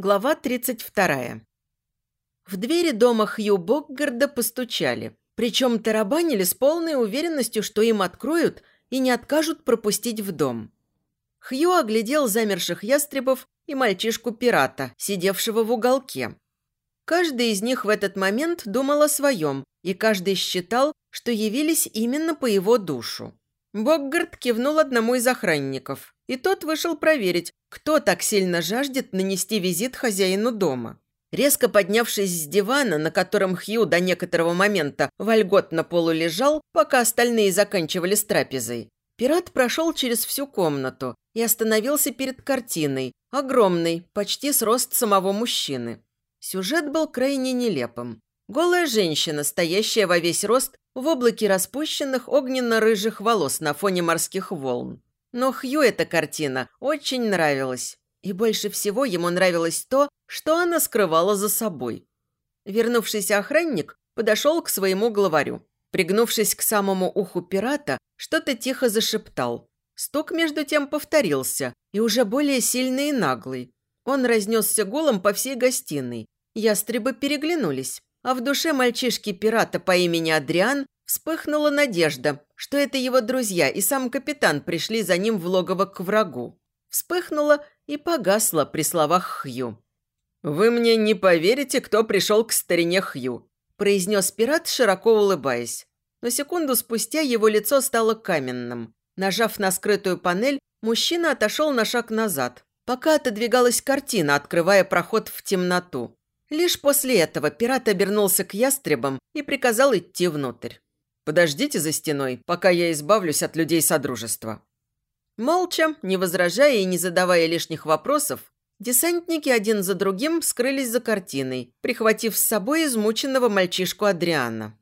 Глава 32. В двери дома Хью Бокгарда постучали. Причем тарабанили с полной уверенностью, что им откроют и не откажут пропустить в дом. Хью оглядел замерших ястребов и мальчишку-пирата, сидевшего в уголке. Каждый из них в этот момент думал о своем, и каждый считал, что явились именно по его душу. Боггард кивнул одному из охранников, и тот вышел проверить, кто так сильно жаждет нанести визит хозяину дома. Резко поднявшись с дивана, на котором Хью до некоторого момента вольготно полу лежал, пока остальные заканчивали с трапезой, пират прошел через всю комнату и остановился перед картиной, огромной, почти с рост самого мужчины. Сюжет был крайне нелепым. Голая женщина, стоящая во весь рост в облаке распущенных огненно-рыжих волос на фоне морских волн. Но Хью эта картина очень нравилась. И больше всего ему нравилось то, что она скрывала за собой. Вернувшийся охранник подошел к своему главарю. Пригнувшись к самому уху пирата, что-то тихо зашептал. Стук между тем повторился, и уже более сильный и наглый. Он разнесся голом по всей гостиной. Ястребы переглянулись а в душе мальчишки-пирата по имени Адриан вспыхнула надежда, что это его друзья и сам капитан пришли за ним в логово к врагу. Вспыхнула и погасла при словах Хью. «Вы мне не поверите, кто пришел к старине Хью», произнес пират, широко улыбаясь. Но секунду спустя его лицо стало каменным. Нажав на скрытую панель, мужчина отошел на шаг назад, пока отодвигалась картина, открывая проход в темноту. Лишь после этого пират обернулся к ястребам и приказал идти внутрь. «Подождите за стеной, пока я избавлюсь от людей Содружества». Молча, не возражая и не задавая лишних вопросов, десантники один за другим скрылись за картиной, прихватив с собой измученного мальчишку Адриана.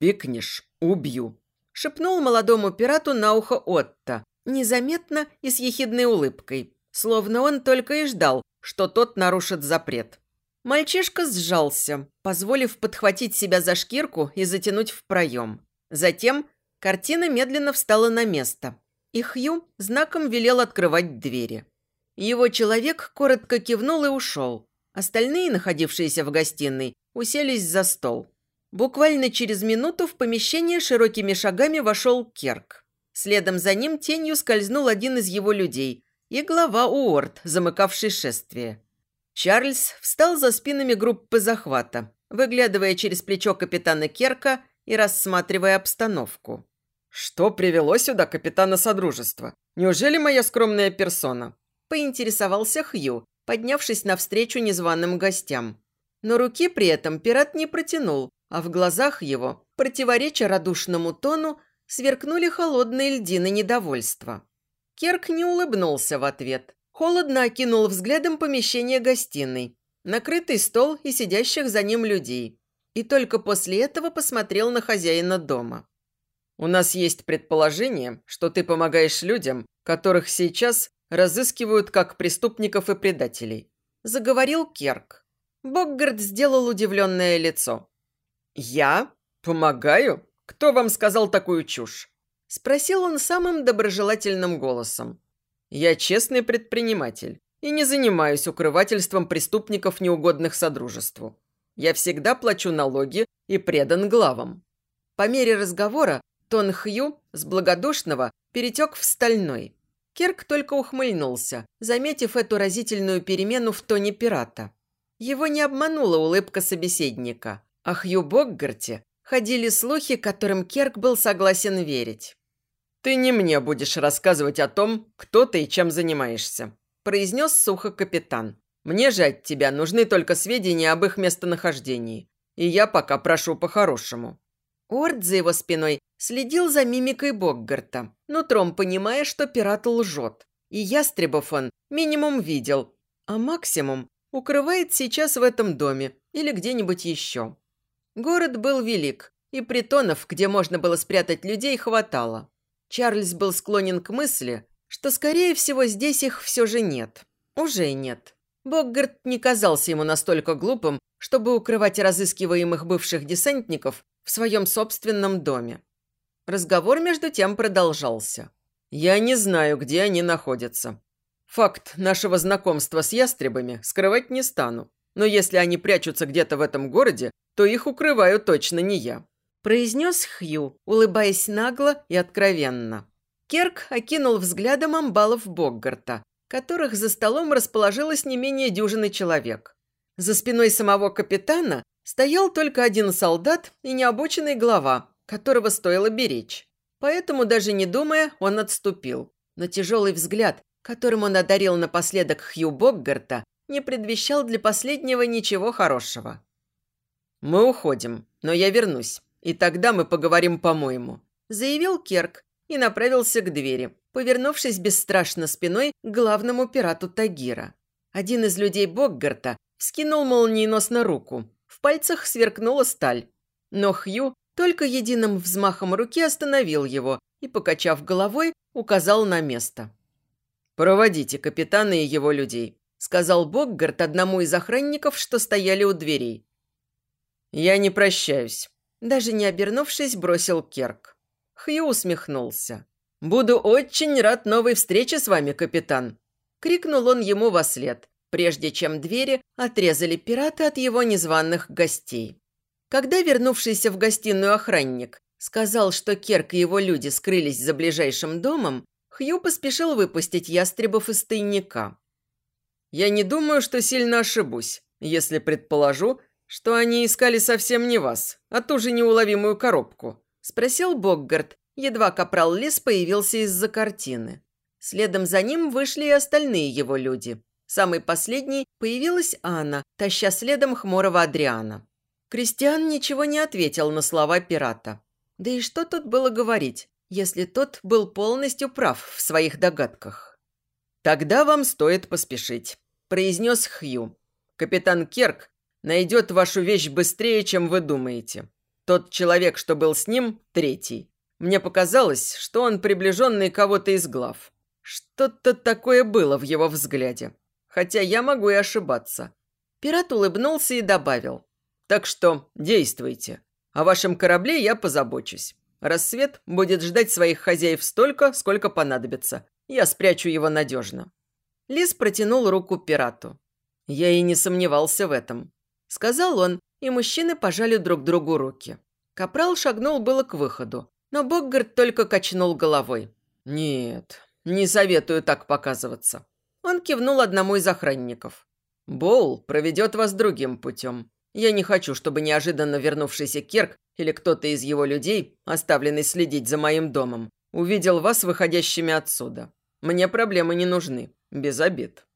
«Пикнешь – убью», – шепнул молодому пирату на ухо Отто, незаметно и с ехидной улыбкой, словно он только и ждал, что тот нарушит запрет. Мальчишка сжался, позволив подхватить себя за шкирку и затянуть в проем. Затем картина медленно встала на место, и Хью знаком велел открывать двери. Его человек коротко кивнул и ушел. Остальные, находившиеся в гостиной, уселись за стол. Буквально через минуту в помещение широкими шагами вошел Керк. Следом за ним тенью скользнул один из его людей и глава Уорд, замыкавший шествие. Чарльз встал за спинами группы захвата, выглядывая через плечо капитана Керка и рассматривая обстановку. «Что привело сюда капитана Содружества? Неужели моя скромная персона?» Поинтересовался Хью, поднявшись навстречу незваным гостям. Но руки при этом пират не протянул, а в глазах его, противореча радушному тону, сверкнули холодные льдины недовольства. Керк не улыбнулся в ответ, Холодно окинул взглядом помещение гостиной, накрытый стол и сидящих за ним людей. И только после этого посмотрел на хозяина дома. «У нас есть предположение, что ты помогаешь людям, которых сейчас разыскивают как преступников и предателей», – заговорил Керк. Боггард сделал удивленное лицо. «Я? Помогаю? Кто вам сказал такую чушь?» – спросил он самым доброжелательным голосом. Я честный предприниматель и не занимаюсь укрывательством преступников, неугодных Содружеству. Я всегда плачу налоги и предан главам». По мере разговора тон Хью с благодушного перетек в стальной. Керк только ухмыльнулся, заметив эту разительную перемену в тоне пирата. Его не обманула улыбка собеседника. О Хью Боггарте ходили слухи, которым Керк был согласен верить. «Ты не мне будешь рассказывать о том, кто ты и чем занимаешься», произнес сухо капитан. «Мне же от тебя нужны только сведения об их местонахождении. И я пока прошу по-хорошему». Орд за его спиной следил за мимикой Боггарта, нутром понимая, что пират лжет. И ястребов он минимум видел, а максимум укрывает сейчас в этом доме или где-нибудь еще. Город был велик, и притонов, где можно было спрятать людей, хватало. Чарльз был склонен к мысли, что, скорее всего, здесь их все же нет. Уже нет. Боггарт не казался ему настолько глупым, чтобы укрывать разыскиваемых бывших десантников в своем собственном доме. Разговор между тем продолжался. «Я не знаю, где они находятся. Факт нашего знакомства с ястребами скрывать не стану. Но если они прячутся где-то в этом городе, то их укрываю точно не я», – произнес Хью, улыбаясь нагло и откровенно. Керк окинул взглядом амбалов Боггарта, которых за столом расположилось не менее дюжины человек. За спиной самого капитана стоял только один солдат и необученный глава, которого стоило беречь. Поэтому, даже не думая, он отступил. Но тяжелый взгляд, которым он одарил напоследок Хью Боггарта, не предвещал для последнего ничего хорошего. «Мы уходим, но я вернусь, и тогда мы поговорим по-моему», заявил Керк и направился к двери, повернувшись бесстрашно спиной к главному пирату Тагира. Один из людей Боггарта вскинул молниеносно руку. В пальцах сверкнула сталь. Но Хью только единым взмахом руки остановил его и, покачав головой, указал на место. «Проводите капитана и его людей сказал Боггарт одному из охранников, что стояли у дверей. «Я не прощаюсь», – даже не обернувшись, бросил Керк. Хью усмехнулся. «Буду очень рад новой встрече с вами, капитан», – крикнул он ему во след, прежде чем двери отрезали пирата от его незваных гостей. Когда вернувшийся в гостиную охранник сказал, что Керк и его люди скрылись за ближайшим домом, Хью поспешил выпустить ястребов из тайника. Я не думаю, что сильно ошибусь, если предположу, что они искали совсем не вас, а ту же неуловимую коробку», – спросил Боггард, едва капрал Лис появился из-за картины. Следом за ним вышли и остальные его люди. Самый последний появилась Анна, таща следом хмурого Адриана. Кристиан ничего не ответил на слова пирата. Да и что тут было говорить, если тот был полностью прав в своих догадках? «Тогда вам стоит поспешить произнес Хью. «Капитан Керк найдет вашу вещь быстрее, чем вы думаете. Тот человек, что был с ним, третий. Мне показалось, что он приближенный кого-то из глав. Что-то такое было в его взгляде. Хотя я могу и ошибаться». Пират улыбнулся и добавил. «Так что действуйте. О вашем корабле я позабочусь. Рассвет будет ждать своих хозяев столько, сколько понадобится. Я спрячу его надежно. Лис протянул руку пирату. «Я и не сомневался в этом», – сказал он, и мужчины пожали друг другу руки. Капрал шагнул было к выходу, но Боггард только качнул головой. «Нет, не советую так показываться». Он кивнул одному из охранников. «Боул проведет вас другим путем. Я не хочу, чтобы неожиданно вернувшийся Керк или кто-то из его людей, оставленный следить за моим домом, увидел вас выходящими отсюда. Мне проблемы не нужны. Без обид».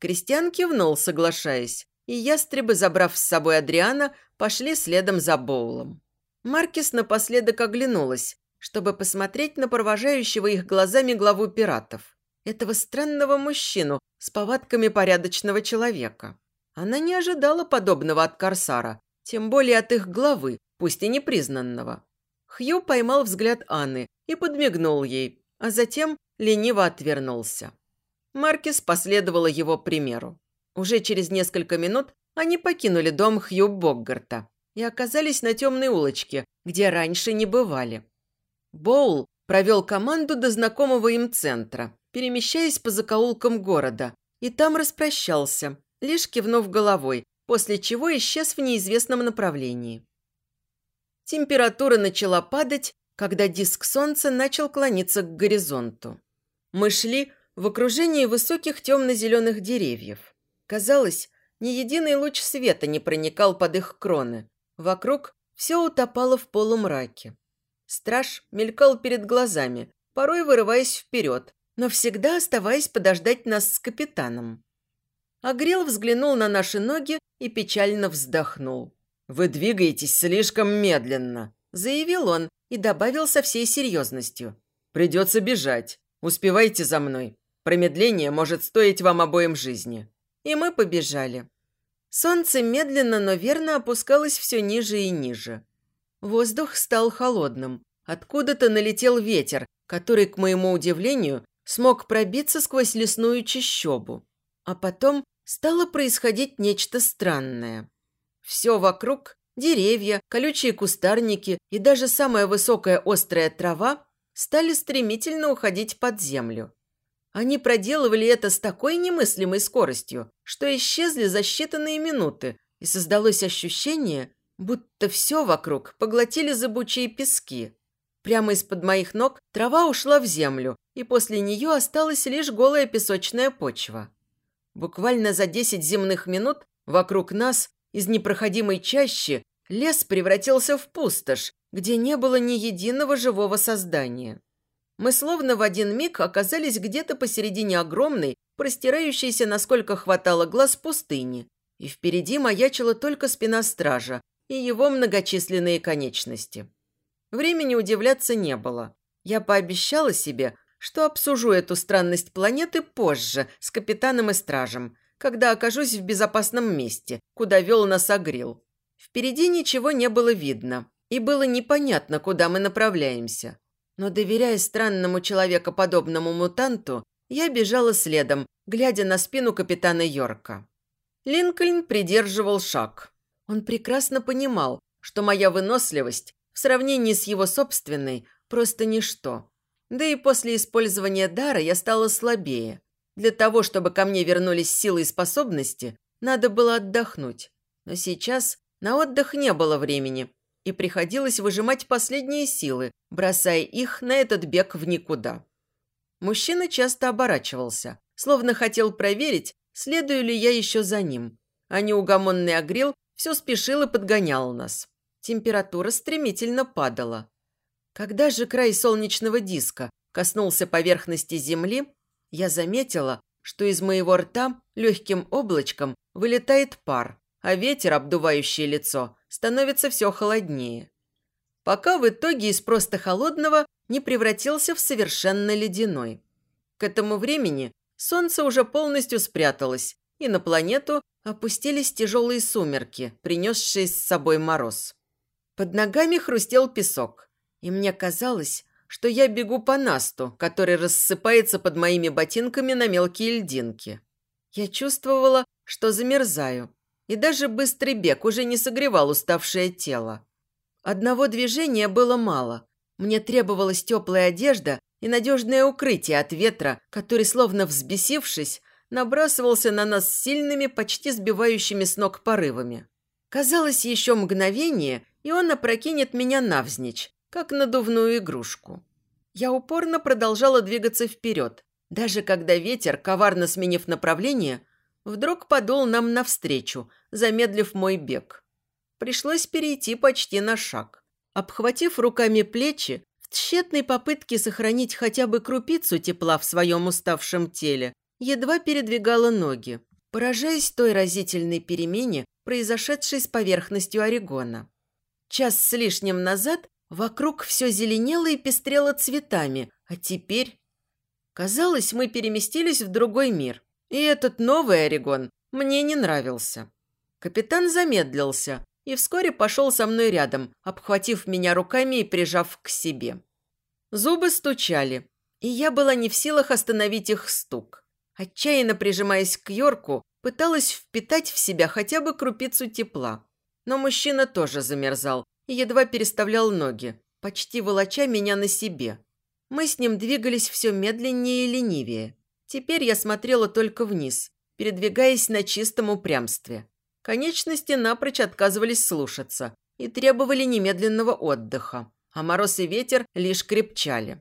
Кристиан кивнул, соглашаясь, и ястребы, забрав с собой Адриана, пошли следом за Боулом. Маркис напоследок оглянулась, чтобы посмотреть на провожающего их глазами главу пиратов. Этого странного мужчину с повадками порядочного человека. Она не ожидала подобного от Корсара, тем более от их главы, пусть и непризнанного. Хью поймал взгляд Анны и подмигнул ей, а затем лениво отвернулся. Маркис последовала его примеру. Уже через несколько минут они покинули дом Хью Боггарта и оказались на темной улочке, где раньше не бывали. Боул провел команду до знакомого им центра, перемещаясь по закоулкам города, и там распрощался, лишь кивнув головой, после чего исчез в неизвестном направлении. Температура начала падать, когда диск солнца начал клониться к горизонту. Мы шли в окружении высоких темно-зеленых деревьев. Казалось, ни единый луч света не проникал под их кроны. Вокруг все утопало в полумраке. Страж мелькал перед глазами, порой вырываясь вперед, но всегда оставаясь подождать нас с капитаном. Агрел взглянул на наши ноги и печально вздохнул. «Вы двигаетесь слишком медленно», – заявил он и добавил со всей серьезностью. «Придется бежать. Успевайте за мной. Промедление может стоить вам обоим жизни». И мы побежали. Солнце медленно, но верно опускалось все ниже и ниже. Воздух стал холодным. Откуда-то налетел ветер, который, к моему удивлению, смог пробиться сквозь лесную чащобу. А потом стало происходить нечто странное. Все вокруг – деревья, колючие кустарники и даже самая высокая острая трава – стали стремительно уходить под землю. Они проделывали это с такой немыслимой скоростью, что исчезли за считанные минуты, и создалось ощущение, будто все вокруг поглотили зыбучие пески. Прямо из-под моих ног трава ушла в землю, и после нее осталась лишь голая песочная почва. Буквально за десять земных минут вокруг нас из непроходимой чащи лес превратился в пустошь, где не было ни единого живого создания. Мы словно в один миг оказались где-то посередине огромной, простирающейся, насколько хватало глаз, пустыни, и впереди маячила только спина стража и его многочисленные конечности. Времени удивляться не было. Я пообещала себе, что обсужу эту странность планеты позже с капитаном и стражем, когда окажусь в безопасном месте, куда вел нас Агрил. Впереди ничего не было видно, и было непонятно, куда мы направляемся. Но, доверяя странному человекоподобному мутанту, я бежала следом, глядя на спину капитана Йорка. Линкольн придерживал шаг. Он прекрасно понимал, что моя выносливость в сравнении с его собственной просто ничто. Да и после использования дара я стала слабее. Для того, чтобы ко мне вернулись силы и способности, надо было отдохнуть. Но сейчас на отдых не было времени, и приходилось выжимать последние силы, бросая их на этот бег в никуда. Мужчина часто оборачивался, словно хотел проверить, следую ли я еще за ним. А неугомонный Агрил все спешил и подгонял нас. Температура стремительно падала. Когда же край солнечного диска коснулся поверхности Земли, я заметила, что из моего рта легким облачком вылетает пар, а ветер, обдувающий лицо, становится все холоднее. Пока в итоге из просто холодного не превратился в совершенно ледяной. К этому времени солнце уже полностью спряталось, и на планету опустились тяжелые сумерки, принесшие с собой мороз. Под ногами хрустел песок, и мне казалось, что я бегу по насту, который рассыпается под моими ботинками на мелкие льдинки. Я чувствовала, что замерзаю, и даже быстрый бег уже не согревал уставшее тело. Одного движения было мало. Мне требовалась теплая одежда и надежное укрытие от ветра, который, словно взбесившись, набрасывался на нас сильными, почти сбивающими с ног порывами. Казалось, еще мгновение, и он опрокинет меня навзничь, как надувную игрушку. Я упорно продолжала двигаться вперед, даже когда ветер, коварно сменив направление, вдруг подул нам навстречу, замедлив мой бег. Пришлось перейти почти на шаг. Обхватив руками плечи, в тщетной попытке сохранить хотя бы крупицу тепла в своем уставшем теле, едва передвигала ноги, поражаясь той разительной перемене, произошедшей с поверхностью Орегона. Час с лишним назад Вокруг все зеленело и пестрело цветами, а теперь... Казалось, мы переместились в другой мир, и этот новый Орегон мне не нравился. Капитан замедлился и вскоре пошел со мной рядом, обхватив меня руками и прижав к себе. Зубы стучали, и я была не в силах остановить их стук. Отчаянно прижимаясь к Йорку, пыталась впитать в себя хотя бы крупицу тепла. Но мужчина тоже замерзал, и едва переставлял ноги, почти волоча меня на себе. Мы с ним двигались все медленнее и ленивее. Теперь я смотрела только вниз, передвигаясь на чистом упрямстве. Конечности напрочь отказывались слушаться и требовали немедленного отдыха, а мороз и ветер лишь крепчали.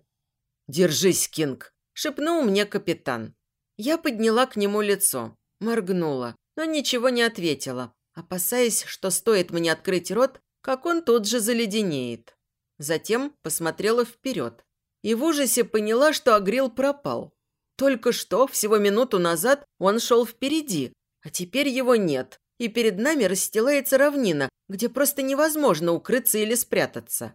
«Держись, Кинг!» – шепнул мне капитан. Я подняла к нему лицо, моргнула, но ничего не ответила, опасаясь, что стоит мне открыть рот, как он тут же заледенеет. Затем посмотрела вперед и в ужасе поняла, что Агрил пропал. Только что, всего минуту назад, он шел впереди, а теперь его нет, и перед нами расстилается равнина, где просто невозможно укрыться или спрятаться.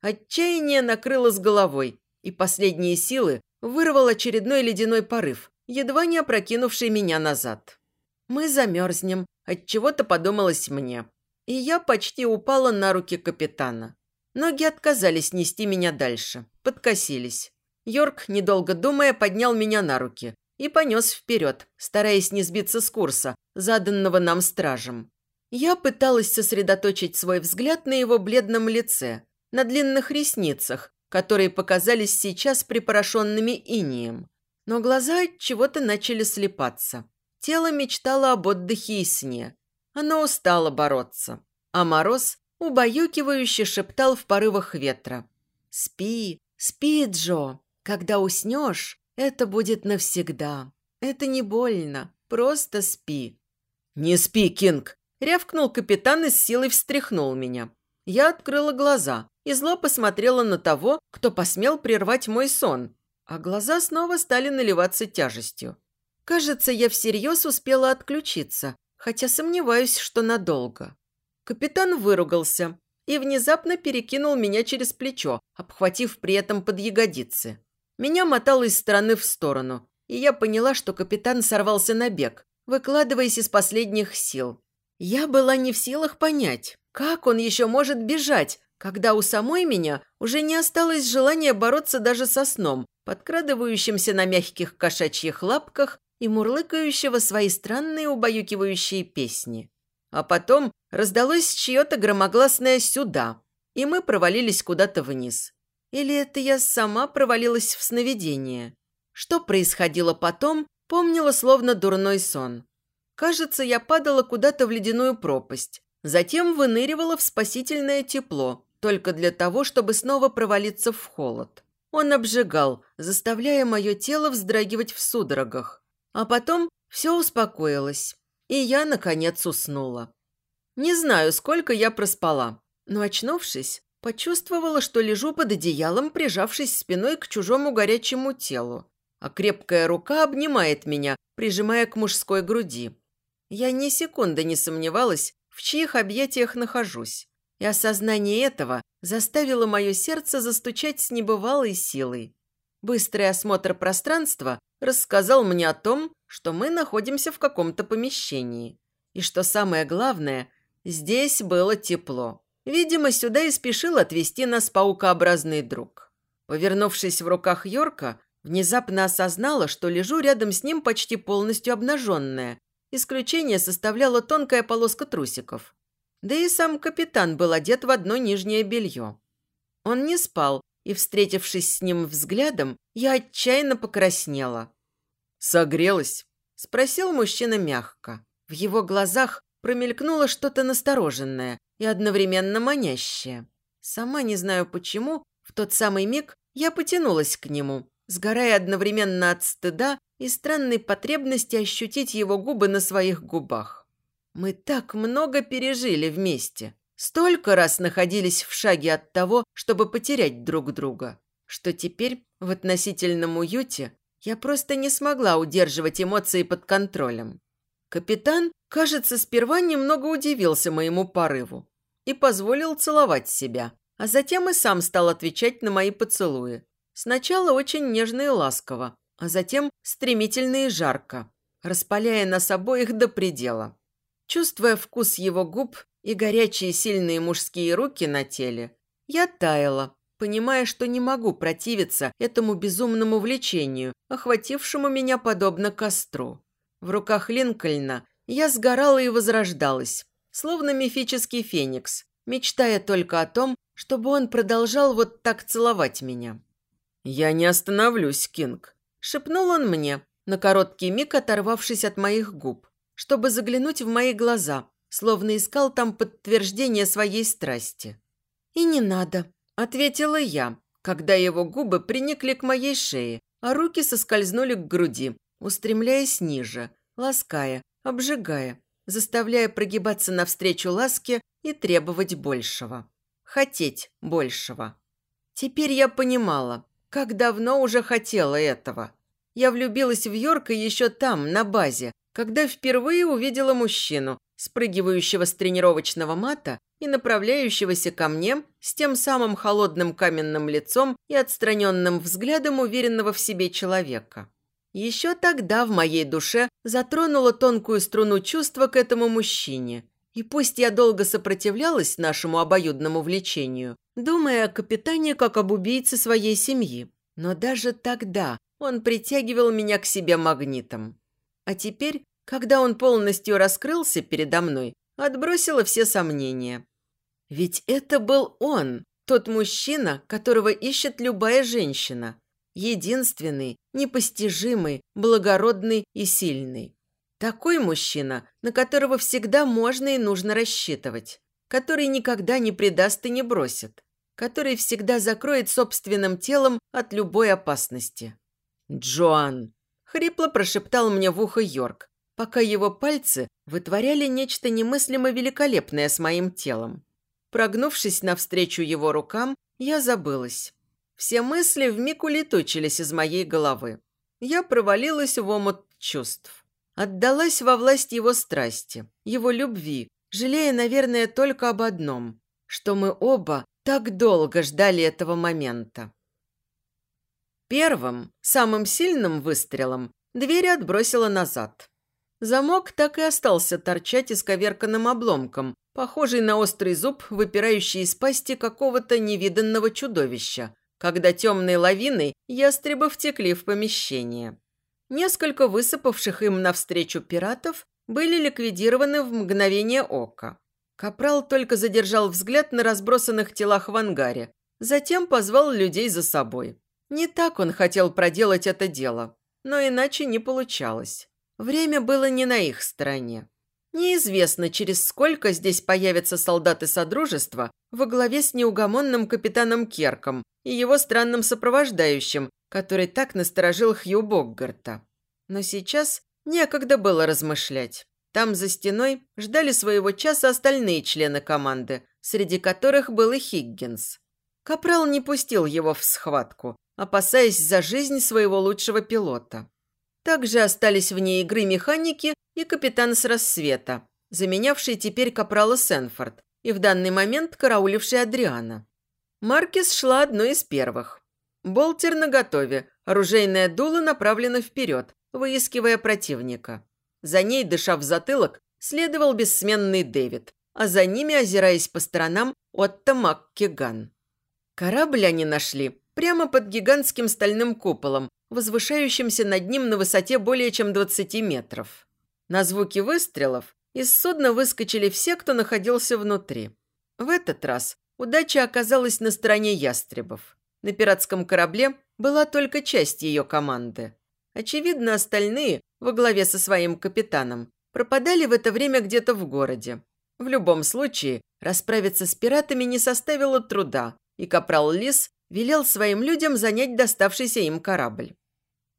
Отчаяние накрыло с головой, и последние силы вырвал очередной ледяной порыв, едва не опрокинувший меня назад. Мы замерзнем, отчего-то подумалось мне и я почти упала на руки капитана. Ноги отказались нести меня дальше, подкосились. Йорк, недолго думая, поднял меня на руки и понес вперед, стараясь не сбиться с курса, заданного нам стражем. Я пыталась сосредоточить свой взгляд на его бледном лице, на длинных ресницах, которые показались сейчас припорошенными инием. но глаза от чего-то начали слепаться. Тело мечтало об отдыхе и сне. Оно устало бороться. А мороз убаюкивающе шептал в порывах ветра. «Спи, спи, Джо. Когда уснешь, это будет навсегда. Это не больно, просто спи». «Не спи, Кинг!» – рявкнул капитан и с силой встряхнул меня. Я открыла глаза и зло посмотрела на того, кто посмел прервать мой сон, а глаза снова стали наливаться тяжестью. Кажется, я всерьез успела отключиться, хотя сомневаюсь, что надолго. Капитан выругался и внезапно перекинул меня через плечо, обхватив при этом под ягодицы. Меня мотало из стороны в сторону, и я поняла, что капитан сорвался на бег, выкладываясь из последних сил. Я была не в силах понять, как он еще может бежать, когда у самой меня уже не осталось желания бороться даже со сном, подкрадывающимся на мягких кошачьих лапках и мурлыкающего свои странные убаюкивающие песни. А потом раздалось чье-то громогласное «сюда», и мы провалились куда-то вниз. Или это я сама провалилась в сновидение? Что происходило потом, помнила словно дурной сон. Кажется, я падала куда-то в ледяную пропасть, затем выныривала в спасительное тепло, только для того, чтобы снова провалиться в холод. Он обжигал, заставляя мое тело вздрагивать в судорогах. А потом все успокоилось, и я, наконец, уснула. Не знаю, сколько я проспала, но, очнувшись, почувствовала, что лежу под одеялом, прижавшись спиной к чужому горячему телу, а крепкая рука обнимает меня, прижимая к мужской груди. Я ни секунды не сомневалась, в чьих объятиях нахожусь, и осознание этого заставило мое сердце застучать с небывалой силой. Быстрый осмотр пространства рассказал мне о том, что мы находимся в каком-то помещении. И что самое главное, здесь было тепло. Видимо, сюда и спешил отвезти нас паукообразный друг. Повернувшись в руках Йорка, внезапно осознала, что лежу рядом с ним почти полностью обнаженная. Исключение составляла тонкая полоска трусиков. Да и сам капитан был одет в одно нижнее белье. Он не спал, и, встретившись с ним взглядом, я отчаянно покраснела. «Согрелась?» – спросил мужчина мягко. В его глазах промелькнуло что-то настороженное и одновременно манящее. Сама не знаю почему, в тот самый миг я потянулась к нему, сгорая одновременно от стыда и странной потребности ощутить его губы на своих губах. Мы так много пережили вместе. Столько раз находились в шаге от того, чтобы потерять друг друга, что теперь в относительном уюте я просто не смогла удерживать эмоции под контролем. Капитан, кажется, сперва немного удивился моему порыву и позволил целовать себя, а затем и сам стал отвечать на мои поцелуи. Сначала очень нежно и ласково, а затем стремительно и жарко, распаляя нас обоих до предела. Чувствуя вкус его губ, и горячие сильные мужские руки на теле, я таяла, понимая, что не могу противиться этому безумному влечению, охватившему меня подобно костру. В руках Линкольна я сгорала и возрождалась, словно мифический феникс, мечтая только о том, чтобы он продолжал вот так целовать меня. «Я не остановлюсь, Кинг», – шепнул он мне, на короткий миг оторвавшись от моих губ, чтобы заглянуть в мои глаза, словно искал там подтверждение своей страсти. «И не надо», – ответила я, когда его губы приникли к моей шее, а руки соскользнули к груди, устремляясь ниже, лаская, обжигая, заставляя прогибаться навстречу ласке и требовать большего. Хотеть большего. Теперь я понимала, как давно уже хотела этого. Я влюбилась в Йорка еще там, на базе, когда впервые увидела мужчину, спрыгивающего с тренировочного мата и направляющегося ко мне с тем самым холодным каменным лицом и отстраненным взглядом уверенного в себе человека. Еще тогда в моей душе затронула тонкую струну чувства к этому мужчине. И пусть я долго сопротивлялась нашему обоюдному влечению, думая о капитане как об убийце своей семьи, но даже тогда он притягивал меня к себе магнитом. А теперь когда он полностью раскрылся передо мной, отбросила все сомнения. Ведь это был он, тот мужчина, которого ищет любая женщина. Единственный, непостижимый, благородный и сильный. Такой мужчина, на которого всегда можно и нужно рассчитывать. Который никогда не предаст и не бросит. Который всегда закроет собственным телом от любой опасности. «Джоан!» – хрипло прошептал мне в ухо Йорк, пока его пальцы вытворяли нечто немыслимо великолепное с моим телом. Прогнувшись навстречу его рукам, я забылась. Все мысли вмиг улетучились из моей головы. Я провалилась в омут чувств. Отдалась во власть его страсти, его любви, жалея, наверное, только об одном, что мы оба так долго ждали этого момента. Первым, самым сильным выстрелом дверь отбросила назад. Замок так и остался торчать исковерканным обломком, похожий на острый зуб, выпирающий из пасти какого-то невиданного чудовища, когда темной лавиной ястребы втекли в помещение. Несколько высыпавших им навстречу пиратов были ликвидированы в мгновение ока. Капрал только задержал взгляд на разбросанных телах в ангаре, затем позвал людей за собой. Не так он хотел проделать это дело, но иначе не получалось. Время было не на их стороне. Неизвестно, через сколько здесь появятся солдаты Содружества во главе с неугомонным капитаном Керком и его странным сопровождающим, который так насторожил Хью Боггарта. Но сейчас некогда было размышлять. Там за стеной ждали своего часа остальные члены команды, среди которых был и Хиггинс. Капрал не пустил его в схватку, опасаясь за жизнь своего лучшего пилота. Также остались вне игры механики и капитан с рассвета, заменявший теперь капрала Сенфорд и в данный момент карауливший Адриана. Маркис шла одной из первых. Болтер наготове, оружейное дуло направлено вперед, выискивая противника. За ней, дыша в затылок, следовал бессменный Дэвид, а за ними, озираясь по сторонам, Отто Маккиган. Корабль они нашли прямо под гигантским стальным куполом, возвышающимся над ним на высоте более чем 20 метров. На звуки выстрелов из судна выскочили все, кто находился внутри. В этот раз удача оказалась на стороне ястребов. На пиратском корабле была только часть ее команды. Очевидно, остальные, во главе со своим капитаном, пропадали в это время где-то в городе. В любом случае, расправиться с пиратами не составило труда, и капрал Лис велел своим людям занять доставшийся им корабль.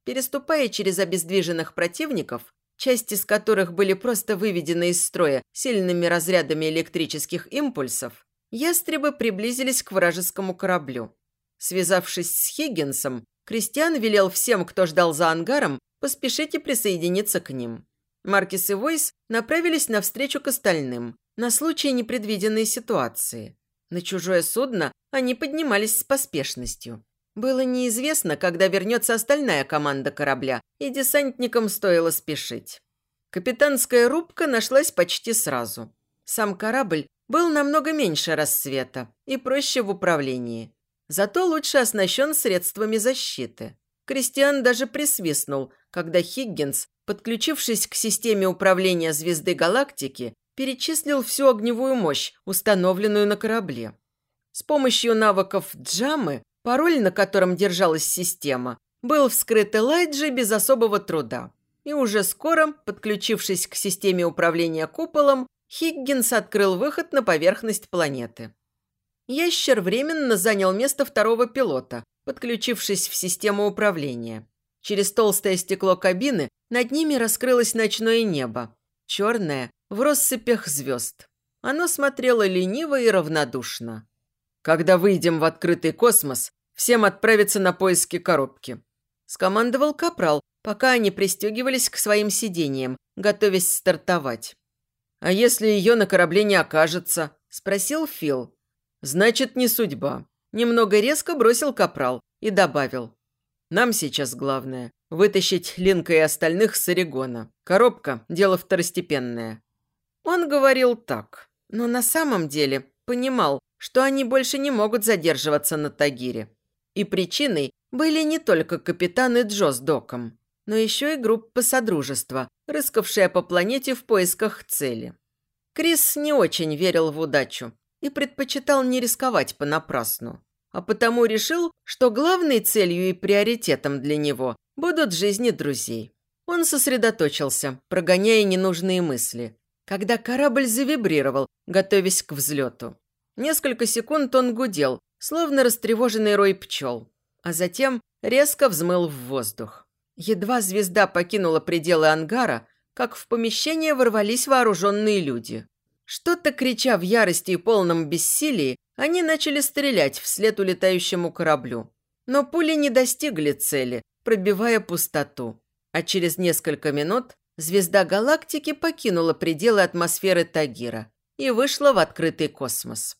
Переступая через обездвиженных противников, части из которых были просто выведены из строя сильными разрядами электрических импульсов, ястребы приблизились к вражескому кораблю. Связавшись с Хиггинсом, Кристиан велел всем, кто ждал за ангаром, поспешить и присоединиться к ним. Маркис и Войс направились навстречу к остальным, на случай непредвиденной ситуации. На чужое судно они поднимались с поспешностью. Было неизвестно, когда вернется остальная команда корабля, и десантникам стоило спешить. Капитанская рубка нашлась почти сразу. Сам корабль был намного меньше рассвета и проще в управлении. Зато лучше оснащен средствами защиты. Кристиан даже присвистнул, когда Хиггинс, подключившись к системе управления звезды галактики, перечислил всю огневую мощь, установленную на корабле. С помощью навыков джамы Пароль, на котором держалась система, был вскрыт Элайджи без особого труда. И уже скоро, подключившись к системе управления куполом, Хиггинс открыл выход на поверхность планеты. Ящер временно занял место второго пилота, подключившись в систему управления. Через толстое стекло кабины над ними раскрылось ночное небо, черное, в россыпях звезд. Оно смотрело лениво и равнодушно. Когда выйдем в открытый космос, всем отправиться на поиски коробки. Скомандовал Капрал, пока они пристегивались к своим сидениям, готовясь стартовать. «А если ее на корабле не окажется?» – спросил Фил. «Значит, не судьба». Немного резко бросил Капрал и добавил. «Нам сейчас главное – вытащить Линка и остальных с Орегона. Коробка – дело второстепенное». Он говорил так, но на самом деле понимал, что они больше не могут задерживаться на Тагире. И причиной были не только капитаны Джо с Доком, но еще и группа Содружества, рыскавшая по планете в поисках цели. Крис не очень верил в удачу и предпочитал не рисковать понапрасну. а потому решил, что главной целью и приоритетом для него будут жизни друзей. Он сосредоточился, прогоняя ненужные мысли, когда корабль завибрировал, готовясь к взлету. Несколько секунд он гудел, словно растревоженный рой пчел, а затем резко взмыл в воздух. Едва звезда покинула пределы ангара, как в помещение ворвались вооруженные люди. Что-то крича в ярости и полном бессилии, они начали стрелять вслед улетающему кораблю. Но пули не достигли цели, пробивая пустоту. А через несколько минут звезда галактики покинула пределы атмосферы Тагира и вышла в открытый космос.